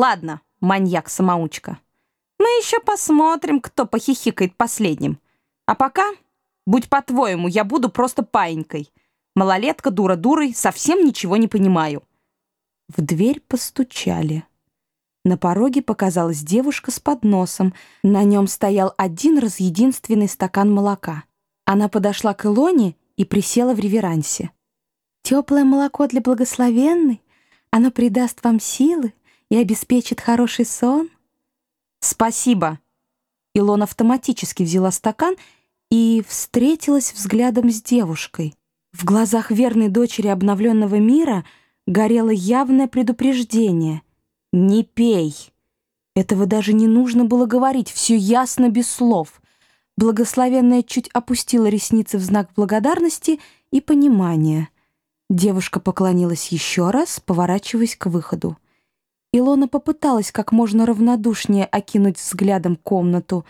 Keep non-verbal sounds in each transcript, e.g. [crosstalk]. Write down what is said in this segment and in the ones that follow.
Ладно, маньяк-самоучка. Мы еще посмотрим, кто похихикает последним. А пока, будь по-твоему, я буду просто паинькой. Малолетка, дура дурой, совсем ничего не понимаю. В дверь постучали. На пороге показалась девушка с подносом. На нем стоял один раз единственный стакан молока. Она подошла к Илоне и присела в реверансе. «Теплое молоко для благословенной? Оно придаст вам силы и обеспечит хороший сон?» «Спасибо!» Илона автоматически взяла стакан и встретилась взглядом с девушкой. В глазах верной дочери обновленного мира горело явное предупреждение. «Не пей!» Этого даже не нужно было говорить, все ясно без слов. Благословенная чуть опустила ресницы в знак благодарности и понимания. Девушка поклонилась еще раз, поворачиваясь к выходу. Илона попыталась как можно равнодушнее окинуть взглядом комнату.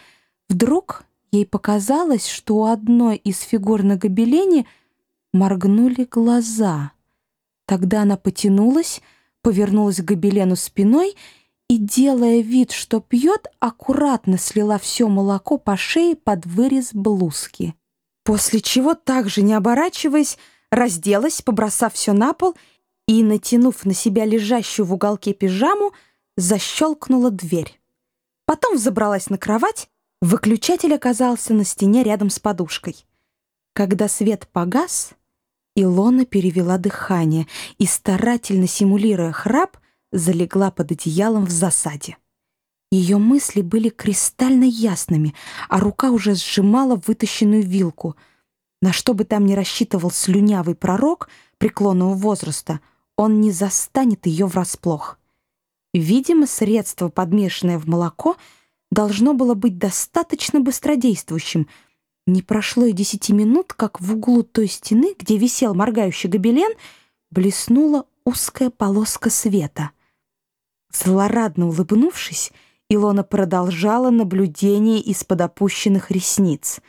Вдруг ей показалось, что у одной из фигур на гобелене моргнули глаза. Тогда она потянулась, повернулась к гобелену спиной и, делая вид, что пьет, аккуратно слила все молоко по шее под вырез блузки. После чего, также не оборачиваясь, разделась, побросав все на пол и, натянув на себя лежащую в уголке пижаму, защелкнула дверь. Потом взобралась на кровать, выключатель оказался на стене рядом с подушкой. Когда свет погас, Илона перевела дыхание и, старательно симулируя храп, залегла под одеялом в засаде. Ее мысли были кристально ясными, а рука уже сжимала вытащенную вилку. На что бы там ни рассчитывал слюнявый пророк преклонного возраста, он не застанет ее врасплох. Видимо, средство, подмешанное в молоко, должно было быть достаточно быстродействующим. Не прошло и десяти минут, как в углу той стены, где висел моргающий гобелен, блеснула узкая полоска света. Злорадно улыбнувшись, Илона продолжала наблюдение из-под опущенных ресниц.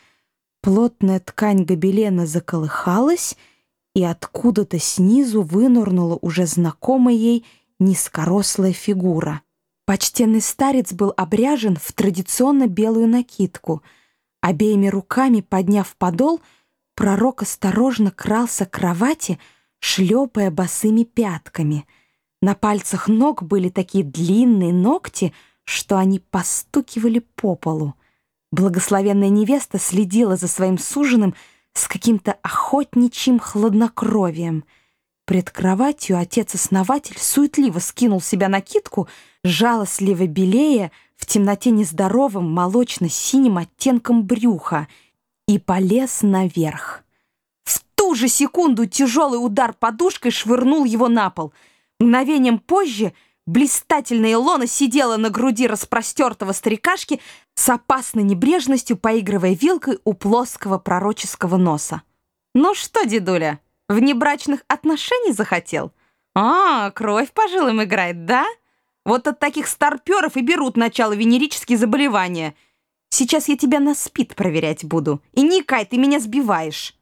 Плотная ткань гобелена заколыхалась — и откуда-то снизу вынурнула уже знакомая ей низкорослая фигура. Почтенный старец был обряжен в традиционно белую накидку. Обеими руками, подняв подол, пророк осторожно крался к кровати, шлепая босыми пятками. На пальцах ног были такие длинные ногти, что они постукивали по полу. Благословенная невеста следила за своим суженым, с каким-то охотничьим хладнокровием. Пред кроватью отец-основатель суетливо скинул себя накидку, жалостливо белея в темноте нездоровым молочно-синим оттенком брюха и полез наверх. В ту же секунду тяжелый удар подушкой швырнул его на пол. Мгновением позже — Блистательная Илона сидела на груди распростертого старикашки с опасной небрежностью, поигрывая вилкой у плоского пророческого носа. «Ну что, дедуля, внебрачных отношений захотел? А, кровь по жилам играет, да? Вот от таких старперов и берут начало венерические заболевания. Сейчас я тебя на спид проверять буду. И, Никай, ты меня сбиваешь».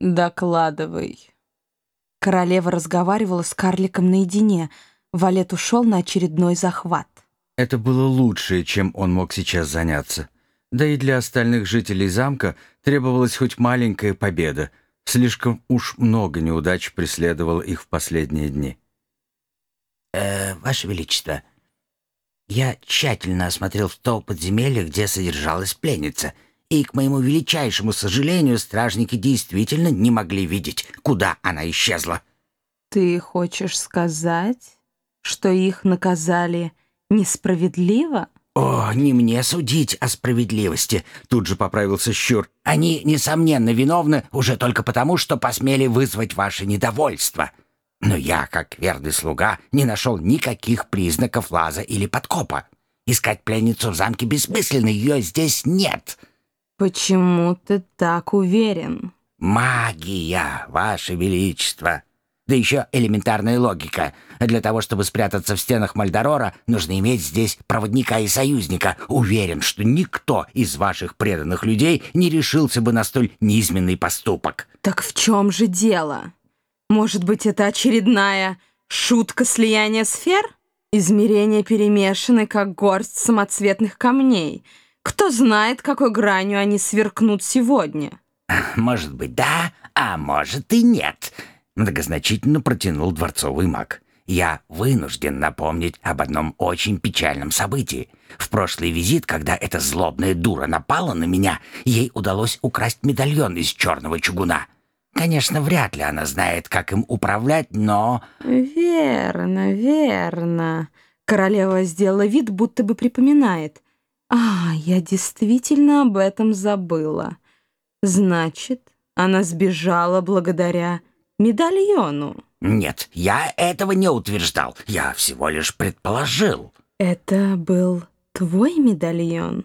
«Докладывай». Королева разговаривала с карликом наедине. Валет ушел на очередной захват. Это было лучшее, чем он мог сейчас заняться. Да и для остальных жителей замка требовалась хоть маленькая победа. Слишком уж много неудач преследовало их в последние дни. «Э, «Ваше Величество, я тщательно осмотрел то подземелье, где содержалась пленница — и, к моему величайшему сожалению, стражники действительно не могли видеть, куда она исчезла. «Ты хочешь сказать, что их наказали несправедливо?» «О, не мне судить о справедливости», — тут же поправился Щур. «Они, несомненно, виновны уже только потому, что посмели вызвать ваше недовольство. Но я, как верный слуга, не нашел никаких признаков лаза или подкопа. Искать пленницу в замке бессмысленно, ее здесь нет». «Почему ты так уверен?» «Магия, Ваше Величество!» Да еще элементарная логика. Для того, чтобы спрятаться в стенах Мальдорора, нужно иметь здесь проводника и союзника. Уверен, что никто из ваших преданных людей не решился бы на столь низменный поступок. Так в чем же дело? Может быть, это очередная Шутка слияния сфер? Измерения перемешаны, как горсть самоцветных камней. Кто знает, какой гранью они сверкнут сегодня? Может быть, да, а может и нет. Многозначительно протянул дворцовый маг. Я вынужден напомнить об одном очень печальном событии. В прошлый визит, когда эта злобная дура напала на меня, ей удалось украсть медальон из черного чугуна. Конечно, вряд ли она знает, как им управлять, но... Верно, верно. Королева сделала вид, будто бы припоминает. А, я действительно об этом забыла. Значит, она сбежала благодаря медальону. Нет, я этого не утверждал. Я всего лишь предположил. Это был твой медальон?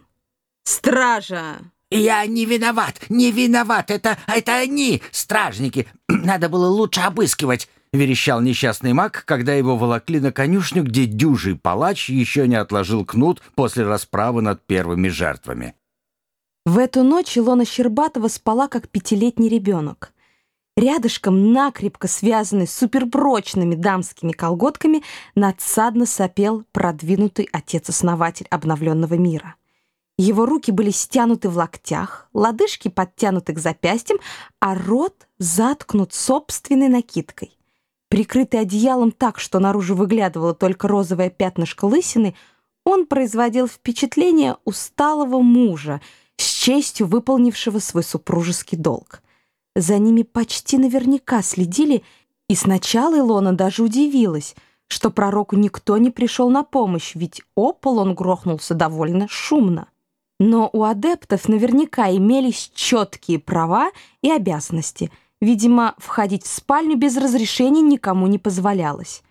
Стража! Я не виноват, не виноват. Это, это они, стражники. [clears throat] Надо было лучше обыскивать. Верещал несчастный маг, когда его волокли на конюшню, где дюжий палач еще не отложил кнут после расправы над первыми жертвами. В эту ночь Илона Щербатова спала, как пятилетний ребенок. Рядышком, накрепко связанный с суперпрочными дамскими колготками, надсадно сопел продвинутый отец-основатель обновленного мира. Его руки были стянуты в локтях, лодыжки подтянуты к запястьям, а рот заткнут собственной накидкой. Прикрытый одеялом так, что наружу выглядывало только розовое пятнышко лысины, он производил впечатление усталого мужа, с честью выполнившего свой супружеский долг. За ними почти наверняка следили, и сначала Илона даже удивилась, что пророку никто не пришел на помощь, ведь опол он грохнулся довольно шумно. Но у адептов наверняка имелись четкие права и обязанности. Видимо, входить в спальню без разрешения никому не позволялось.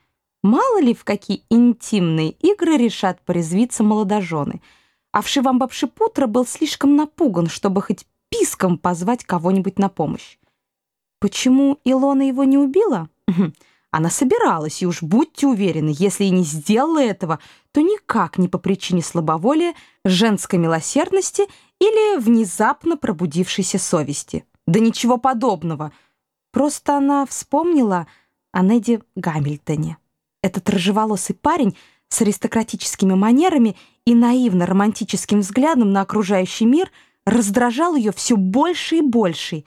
Мало ли в какие интимные игры решат порезвиться молодожены. А Вшивамбапшипутра был слишком напуган, чтобы хоть писком позвать кого-нибудь на помощь. Почему Илона его не убила? Она собиралась, и уж будьте уверены, если и не сделала этого, то никак не по причине слабоволия, женской милосердности или внезапно пробудившейся совести. Да ничего подобного. Просто она вспомнила о Неде Гамильтоне. Этот рыжеволосый парень с аристократическими манерами и наивно-романтическим взглядом на окружающий мир раздражал ее все больше и больше.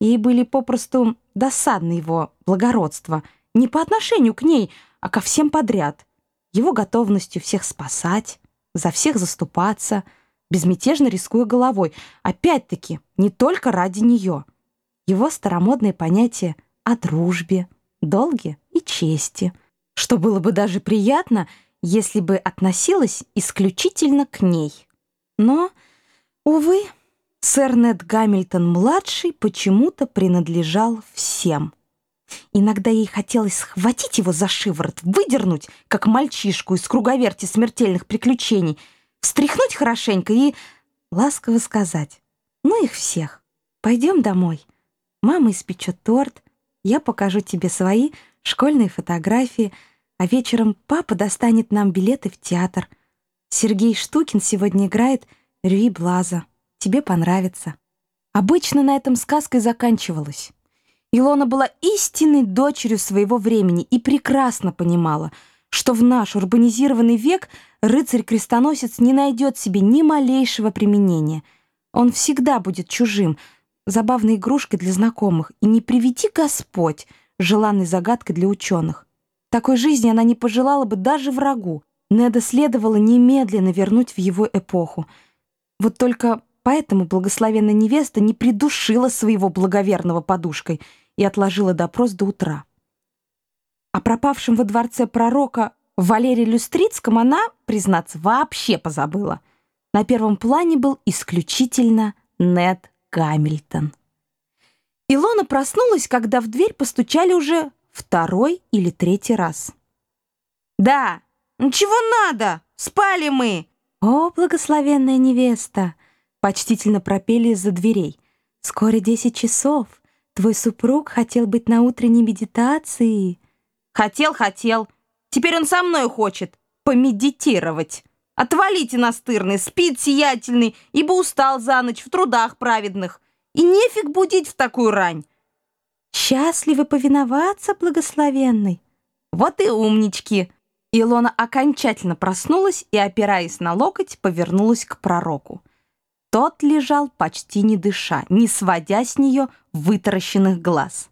Ей были попросту досадны его благородство — не по отношению к ней, а ко всем подряд. Его готовностью всех спасать, за всех заступаться, безмятежно рискуя головой. Опять-таки, не только ради нее. Его старомодные понятия о дружбе, долге и чести. Что было бы даже приятно, если бы относилось исключительно к ней. Но, увы, сэр Нед Гамильтон-младший почему-то принадлежал всем. Иногда ей хотелось схватить его за шиворот, выдернуть, как мальчишку из круговерти смертельных приключений, встряхнуть хорошенько и ласково сказать «Ну их всех, пойдем домой. Мама испечет торт, я покажу тебе свои школьные фотографии, а вечером папа достанет нам билеты в театр. Сергей Штукин сегодня играет Рюи Блаза. Тебе понравится». Обычно на этом сказка и заканчивалась. Илона была истинной дочерью своего времени и прекрасно понимала, что в наш урбанизированный век рыцарь-крестоносец не найдет себе ни малейшего применения. Он всегда будет чужим, забавной игрушкой для знакомых, и не приведи Господь, желанной загадкой для ученых. Такой жизни она не пожелала бы даже врагу. Неда следовало немедленно вернуть в его эпоху. Вот только поэтому благословенная невеста не придушила своего благоверного подушкой — и отложила допрос до утра. О пропавшем во дворце пророка Валерии Люстрицком она, признаться, вообще позабыла. На первом плане был исключительно Нед Гамильтон. Илона проснулась, когда в дверь постучали уже второй или третий раз. «Да, ну чего надо? Спали мы!» «О, благословенная невеста!» Почтительно пропели из-за дверей. «Скоро десять часов. Твой супруг хотел быть на утренней медитации. Хотел, хотел. Теперь он со мной хочет помедитировать. Отвалите настырный, спит сиятельный, ибо устал за ночь в трудах праведных. И нефиг будить в такую рань. Счастливы повиноваться, благословенный. Вот и умнички. Илона окончательно проснулась и, опираясь на локоть, повернулась к пророку. Тот лежал почти не дыша, не сводя с нее вытаращенных глаз.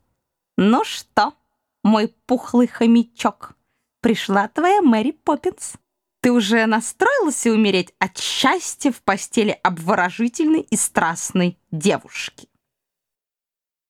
«Ну что, мой пухлый хомячок, пришла твоя Мэри Поппинс. Ты уже настроился умереть от счастья в постели обворожительной и страстной девушки?»